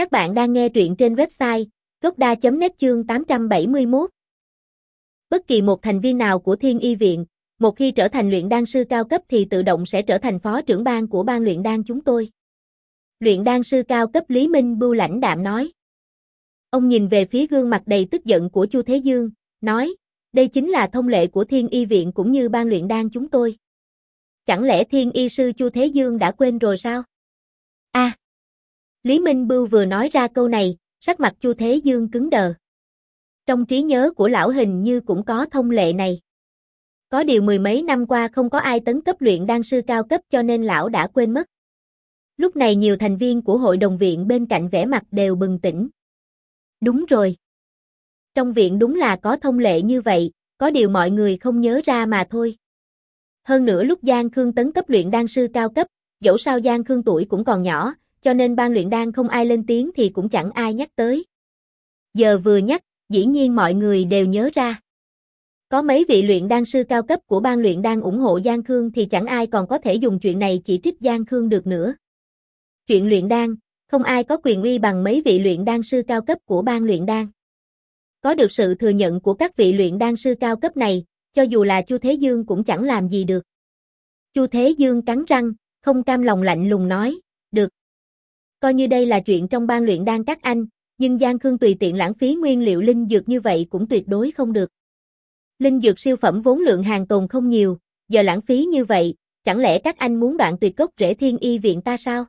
Các bạn đang nghe truyện trên website gocda.net chương 871. Bất kỳ một thành viên nào của Thiên Y Viện, một khi trở thành luyện đan sư cao cấp thì tự động sẽ trở thành phó trưởng ban của ban luyện đan chúng tôi. Luyện đan sư cao cấp Lý Minh Bưu lãnh đạm nói. Ông nhìn về phía gương mặt đầy tức giận của Chu Thế Dương, nói, đây chính là thông lệ của Thiên Y Viện cũng như ban luyện đan chúng tôi. Chẳng lẽ Thiên Y Sư Chu Thế Dương đã quên rồi sao? A. À, Lý Minh Bưu vừa nói ra câu này, sắc mặt Chu Thế Dương cứng đờ. Trong trí nhớ của lão hình như cũng có thông lệ này. Có điều mười mấy năm qua không có ai tấn cấp luyện đan sư cao cấp cho nên lão đã quên mất. Lúc này nhiều thành viên của hội đồng viện bên cạnh vẻ mặt đều bừng tỉnh. Đúng rồi. Trong viện đúng là có thông lệ như vậy, có điều mọi người không nhớ ra mà thôi. Hơn nữa lúc Giang Khương tấn cấp luyện đan sư cao cấp, dẫu sao Giang Khương tuổi cũng còn nhỏ, cho nên ban luyện đan không ai lên tiếng thì cũng chẳng ai nhắc tới. Giờ vừa nhắc, dĩ nhiên mọi người đều nhớ ra. Có mấy vị luyện đan sư cao cấp của ban luyện đan ủng hộ Giang Khương thì chẳng ai còn có thể dùng chuyện này chỉ trích Giang Khương được nữa. Chuyện luyện đan, không ai có quyền uy bằng mấy vị luyện đan sư cao cấp của ban luyện đan. Có được sự thừa nhận của các vị luyện đan sư cao cấp này, cho dù là Chu Thế Dương cũng chẳng làm gì được. Chu Thế Dương cắn răng, không cam lòng lạnh lùng nói, được. Coi như đây là chuyện trong ban luyện đan các anh, nhưng Giang Khương tùy tiện lãng phí nguyên liệu linh dược như vậy cũng tuyệt đối không được. Linh dược siêu phẩm vốn lượng hàng tồn không nhiều, giờ lãng phí như vậy, chẳng lẽ các anh muốn đoạn tuyệt gốc rễ thiên y viện ta sao?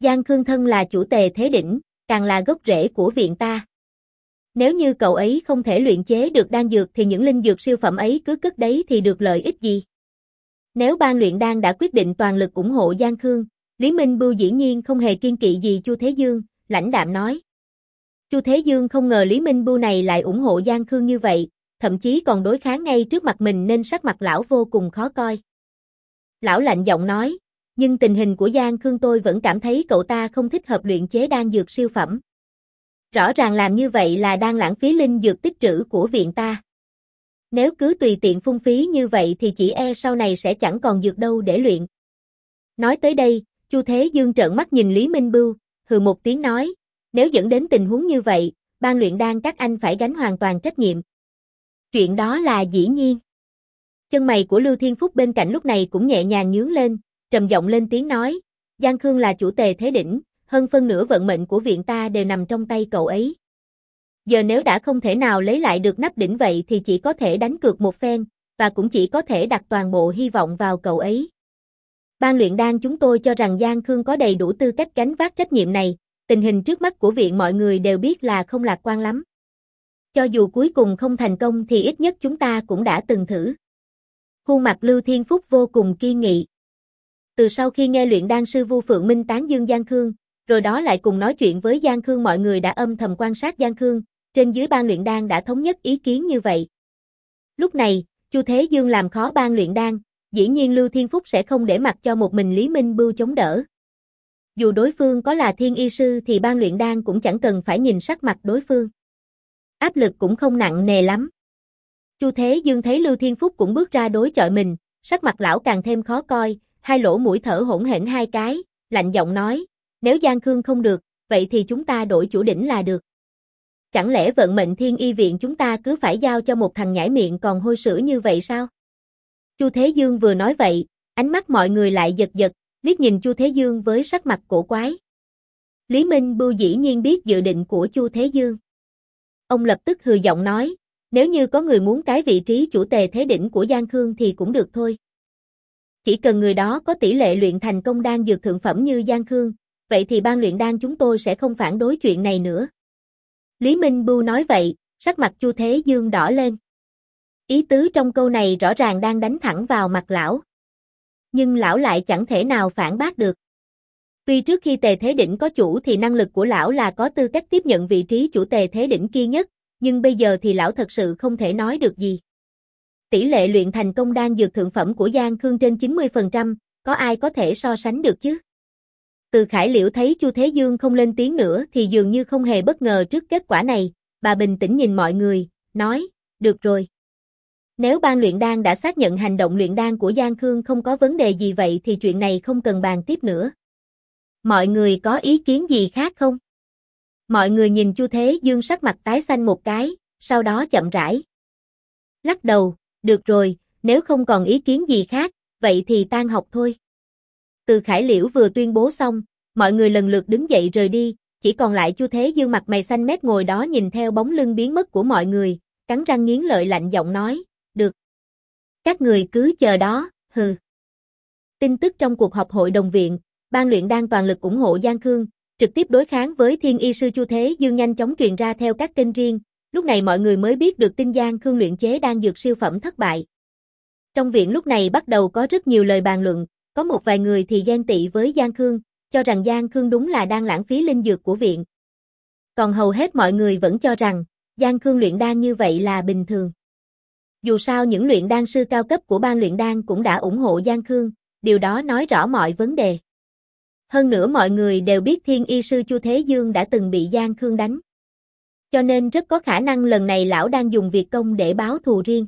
Giang Khương thân là chủ tề thế đỉnh, càng là gốc rễ của viện ta. Nếu như cậu ấy không thể luyện chế được đan dược thì những linh dược siêu phẩm ấy cứ cất đấy thì được lợi ích gì? Nếu ban luyện đan đã quyết định toàn lực ủng hộ Giang Khương, Lý Minh Bưu dĩ nhiên không hề kiên kỵ gì Chu Thế Dương, lãnh đạm nói. Chu Thế Dương không ngờ Lý Minh Bưu này lại ủng hộ Giang Khương như vậy, thậm chí còn đối kháng ngay trước mặt mình nên sắc mặt lão vô cùng khó coi. Lão lạnh giọng nói, nhưng tình hình của Giang Khương tôi vẫn cảm thấy cậu ta không thích hợp luyện chế đan dược siêu phẩm. Rõ ràng làm như vậy là đang lãng phí linh dược tích trữ của viện ta. Nếu cứ tùy tiện phung phí như vậy thì chỉ e sau này sẽ chẳng còn dược đâu để luyện. Nói tới đây, Chu Thế Dương trợn mắt nhìn Lý Minh Bưu, hừ một tiếng nói, nếu dẫn đến tình huống như vậy, ban luyện đan các anh phải gánh hoàn toàn trách nhiệm. Chuyện đó là dĩ nhiên. Chân mày của Lưu Thiên Phúc bên cạnh lúc này cũng nhẹ nhàng nhướng lên, trầm giọng lên tiếng nói, Giang Khương là chủ tề thế đỉnh, hơn phân nửa vận mệnh của viện ta đều nằm trong tay cậu ấy. Giờ nếu đã không thể nào lấy lại được nắp đỉnh vậy thì chỉ có thể đánh cược một phen, và cũng chỉ có thể đặt toàn bộ hy vọng vào cậu ấy. Ban luyện đan chúng tôi cho rằng Giang Khương có đầy đủ tư cách gánh vác trách nhiệm này, tình hình trước mắt của viện mọi người đều biết là không lạc quan lắm. Cho dù cuối cùng không thành công thì ít nhất chúng ta cũng đã từng thử. Khuôn mặt Lưu Thiên Phúc vô cùng kiên nghị. Từ sau khi nghe luyện đan sư Vu Phượng Minh tán dương Giang Khương, rồi đó lại cùng nói chuyện với Giang Khương mọi người đã âm thầm quan sát Giang Khương, trên dưới ban luyện đan đã thống nhất ý kiến như vậy. Lúc này, Chu Thế Dương làm khó ban luyện đan, dĩ nhiên Lưu Thiên Phúc sẽ không để mặc cho một mình Lý Minh Bưu chống đỡ. Dù đối phương có là thiên y sư thì ban luyện đan cũng chẳng cần phải nhìn sắc mặt đối phương. Áp lực cũng không nặng nề lắm. Chu Thế Dương thấy Lưu Thiên Phúc cũng bước ra đối chọi mình, sắc mặt lão càng thêm khó coi, hai lỗ mũi thở hỗn hển hai cái, lạnh giọng nói, nếu Giang Khương không được, vậy thì chúng ta đổi chủ đỉnh là được. Chẳng lẽ vận mệnh thiên y viện chúng ta cứ phải giao cho một thằng nhãi miệng còn hôi sữa như vậy sao? Chu Thế Dương vừa nói vậy, ánh mắt mọi người lại giật giật, liếc nhìn Chu Thế Dương với sắc mặt cổ quái. Lý Minh Bưu dĩ nhiên biết dự định của Chu Thế Dương. Ông lập tức hừ giọng nói, nếu như có người muốn cái vị trí chủ tề thế đỉnh của Giang Khương thì cũng được thôi. Chỉ cần người đó có tỷ lệ luyện thành công đan dược thượng phẩm như Giang Khương, vậy thì ban luyện đan chúng tôi sẽ không phản đối chuyện này nữa. Lý Minh Bưu nói vậy, sắc mặt Chu Thế Dương đỏ lên. Ý tứ trong câu này rõ ràng đang đánh thẳng vào mặt lão. Nhưng lão lại chẳng thể nào phản bác được. Tuy trước khi tề thế đỉnh có chủ thì năng lực của lão là có tư cách tiếp nhận vị trí chủ tề thế đỉnh kia nhất, nhưng bây giờ thì lão thật sự không thể nói được gì. Tỷ lệ luyện thành công đan dược thượng phẩm của Giang Khương trên 90%, có ai có thể so sánh được chứ? Từ Khải Liễu thấy Chu Thế Dương không lên tiếng nữa thì dường như không hề bất ngờ trước kết quả này, bà bình tĩnh nhìn mọi người, nói, được rồi. Nếu ban luyện đan đã xác nhận hành động luyện đan của Giang Khương không có vấn đề gì vậy thì chuyện này không cần bàn tiếp nữa. Mọi người có ý kiến gì khác không? Mọi người nhìn Chu Thế Dương sắc mặt tái xanh một cái, sau đó chậm rãi. Lắc đầu, được rồi, nếu không còn ý kiến gì khác, vậy thì tan học thôi. Từ Khải Liễu vừa tuyên bố xong, mọi người lần lượt đứng dậy rời đi, chỉ còn lại Chu Thế Dương mặt mày xanh mét ngồi đó nhìn theo bóng lưng biến mất của mọi người, cắn răng nghiến lợi lạnh giọng nói, được. Các người cứ chờ đó, hừ. Tin tức trong cuộc họp hội đồng viện, ban luyện đang toàn lực ủng hộ Giang Khương, trực tiếp đối kháng với Thiên Y sư Chu Thế Dương nhanh chóng truyền ra theo các kênh riêng, lúc này mọi người mới biết được tin Giang Khương luyện chế đang dược siêu phẩm thất bại. Trong viện lúc này bắt đầu có rất nhiều lời bàn luận, có một vài người thì ghen tị với Giang Khương, cho rằng Giang Khương đúng là đang lãng phí linh dược của viện. Còn hầu hết mọi người vẫn cho rằng, Giang Khương luyện đan như vậy là bình thường. Dù sao những luyện đan sư cao cấp của ban luyện đan cũng đã ủng hộ Giang Khương, điều đó nói rõ mọi vấn đề. Hơn nữa mọi người đều biết thiên y sư Chu Thế Dương đã từng bị Giang Khương đánh. Cho nên rất có khả năng lần này lão đang dùng việc công để báo thù riêng.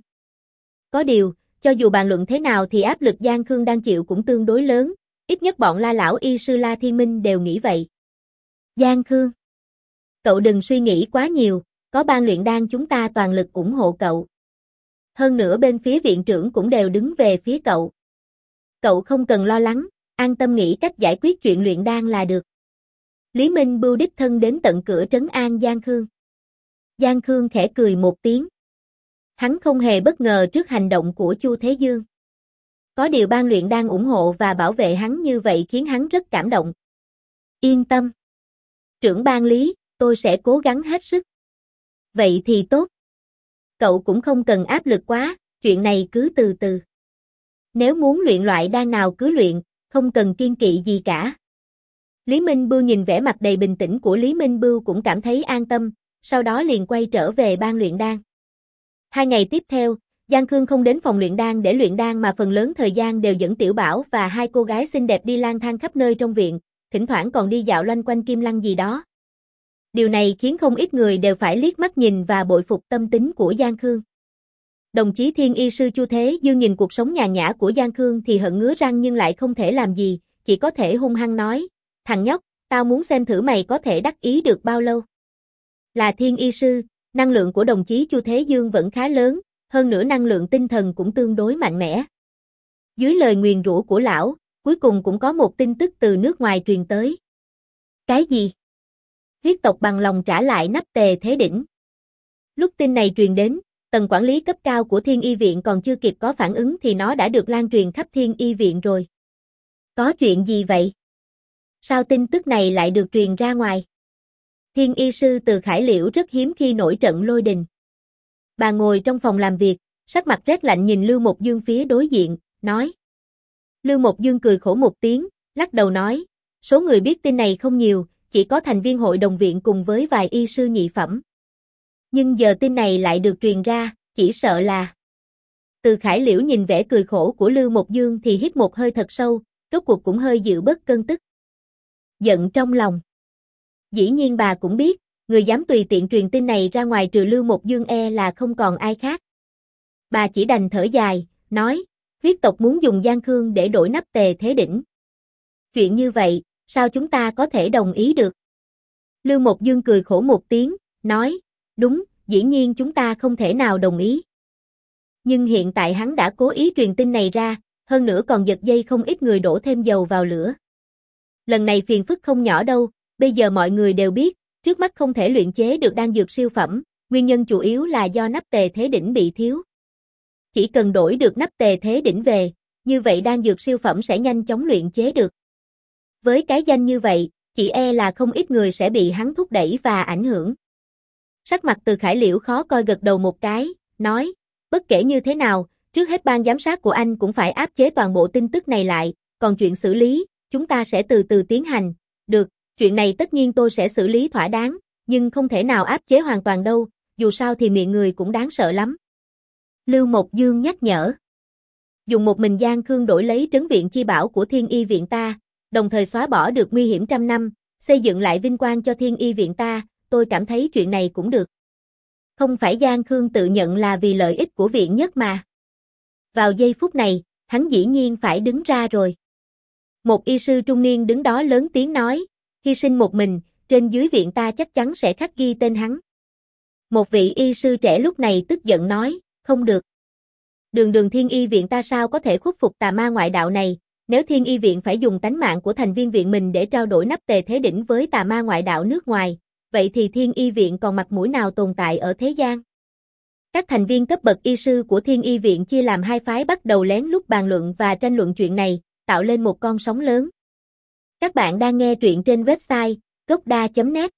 Có điều, cho dù bàn luận thế nào thì áp lực Giang Khương đang chịu cũng tương đối lớn, ít nhất bọn la lão y sư La Thiên Minh đều nghĩ vậy. Giang Khương Cậu đừng suy nghĩ quá nhiều, có ban luyện đan chúng ta toàn lực ủng hộ cậu. Hơn nữa bên phía viện trưởng cũng đều đứng về phía cậu. Cậu không cần lo lắng, an tâm nghĩ cách giải quyết chuyện luyện đan là được. Lý Minh bưu đích thân đến tận cửa trấn an Giang Khương. Giang Khương khẽ cười một tiếng. Hắn không hề bất ngờ trước hành động của Chu Thế Dương. Có điều ban luyện đang ủng hộ và bảo vệ hắn như vậy khiến hắn rất cảm động. Yên tâm. Trưởng ban lý, tôi sẽ cố gắng hết sức. Vậy thì tốt. Cậu cũng không cần áp lực quá, chuyện này cứ từ từ. Nếu muốn luyện loại đan nào cứ luyện, không cần kiên kỵ gì cả. Lý Minh Bưu nhìn vẻ mặt đầy bình tĩnh của Lý Minh Bưu cũng cảm thấy an tâm, sau đó liền quay trở về ban luyện đan. Hai ngày tiếp theo, Giang Khương không đến phòng luyện đan để luyện đan mà phần lớn thời gian đều dẫn Tiểu Bảo và hai cô gái xinh đẹp đi lang thang khắp nơi trong viện, thỉnh thoảng còn đi dạo loanh quanh kim lăng gì đó. Điều này khiến không ít người đều phải liếc mắt nhìn và bội phục tâm tính của Giang Khương. Đồng chí Thiên Y sư Chu Thế Dương nhìn cuộc sống nhàn nhã của Giang Khương thì hận ngứa răng nhưng lại không thể làm gì, chỉ có thể hung hăng nói, thằng nhóc, tao muốn xem thử mày có thể đắc ý được bao lâu. Là Thiên Y sư, năng lượng của đồng chí Chu Thế Dương vẫn khá lớn, hơn nữa năng lượng tinh thần cũng tương đối mạnh mẽ. Dưới lời nguyền rủa của lão, cuối cùng cũng có một tin tức từ nước ngoài truyền tới. Cái gì? Huyết tộc bằng lòng trả lại nắp tề thế đỉnh. Lúc tin này truyền đến, tầng quản lý cấp cao của Thiên Y Viện còn chưa kịp có phản ứng thì nó đã được lan truyền khắp Thiên Y Viện rồi. Có chuyện gì vậy? Sao tin tức này lại được truyền ra ngoài? Thiên Y Sư từ Khải Liễu rất hiếm khi nổi trận lôi đình. Bà ngồi trong phòng làm việc, sắc mặt rét lạnh nhìn Lưu Một Dương phía đối diện, nói. Lưu Một Dương cười khổ một tiếng, lắc đầu nói, số người biết tin này không nhiều, chỉ có thành viên hội đồng viện cùng với vài y sư nhị phẩm. Nhưng giờ tin này lại được truyền ra, chỉ sợ là... Từ Khải Liễu nhìn vẻ cười khổ của Lưu Mộc Dương thì hít một hơi thật sâu, rốt cuộc cũng hơi dịu bớt cơn tức. Giận trong lòng. Dĩ nhiên bà cũng biết, người dám tùy tiện truyền tin này ra ngoài trừ Lưu Mộc Dương e là không còn ai khác. Bà chỉ đành thở dài, nói, huyết tộc muốn dùng Giang Khương để đổi nắp tề thế đỉnh. Chuyện như vậy, sao chúng ta có thể đồng ý được? Lưu Mộc Dương cười khổ một tiếng, nói, đúng, dĩ nhiên chúng ta không thể nào đồng ý. Nhưng hiện tại hắn đã cố ý truyền tin này ra, hơn nữa còn giật dây không ít người đổ thêm dầu vào lửa. Lần này phiền phức không nhỏ đâu, bây giờ mọi người đều biết, trước mắt không thể luyện chế được đan dược siêu phẩm, nguyên nhân chủ yếu là do nắp tề thế đỉnh bị thiếu. Chỉ cần đổi được nắp tề thế đỉnh về, như vậy đan dược siêu phẩm sẽ nhanh chóng luyện chế được. Với cái danh như vậy, chỉ e là không ít người sẽ bị hắn thúc đẩy và ảnh hưởng. Sắc mặt từ khải liễu khó coi gật đầu một cái, nói, bất kể như thế nào, trước hết ban giám sát của anh cũng phải áp chế toàn bộ tin tức này lại, còn chuyện xử lý, chúng ta sẽ từ từ tiến hành, được, chuyện này tất nhiên tôi sẽ xử lý thỏa đáng, nhưng không thể nào áp chế hoàn toàn đâu, dù sao thì miệng người cũng đáng sợ lắm. Lưu Mộc Dương nhắc nhở. Dùng một mình Giang Khương đổi lấy trấn viện chi bảo của thiên y viện ta, đồng thời xóa bỏ được nguy hiểm trăm năm, xây dựng lại vinh quang cho thiên y viện ta, tôi cảm thấy chuyện này cũng được. Không phải Giang Khương tự nhận là vì lợi ích của viện nhất mà. Vào giây phút này, hắn dĩ nhiên phải đứng ra rồi. Một y sư trung niên đứng đó lớn tiếng nói, hy sinh một mình, trên dưới viện ta chắc chắn sẽ khắc ghi tên hắn. Một vị y sư trẻ lúc này tức giận nói, không được. Đường đường thiên y viện ta sao có thể khuất phục tà ma ngoại đạo này, nếu thiên y viện phải dùng tánh mạng của thành viên viện mình để trao đổi nắp tề thế đỉnh với tà ma ngoại đạo nước ngoài, vậy thì thiên y viện còn mặt mũi nào tồn tại ở thế gian? Các thành viên cấp bậc y sư của thiên y viện chia làm hai phái bắt đầu lén lút bàn luận và tranh luận chuyện này, tạo lên một con sóng lớn. Các bạn đang nghe truyện trên website gocda.net